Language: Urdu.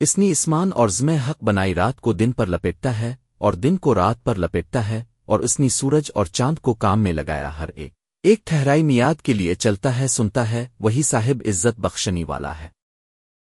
اس نے اسمان اور زم حق بنائی رات کو دن پر لپیٹتا ہے اور دن کو رات پر لپیٹتا ہے اور اس نے سورج اور چاند کو کام میں لگایا ہر ایک۔ ایک ٹھہرائی میاد کے لیے چلتا ہے، سنتا ہے، وہی صاحب عزت بخشنی والا ہے۔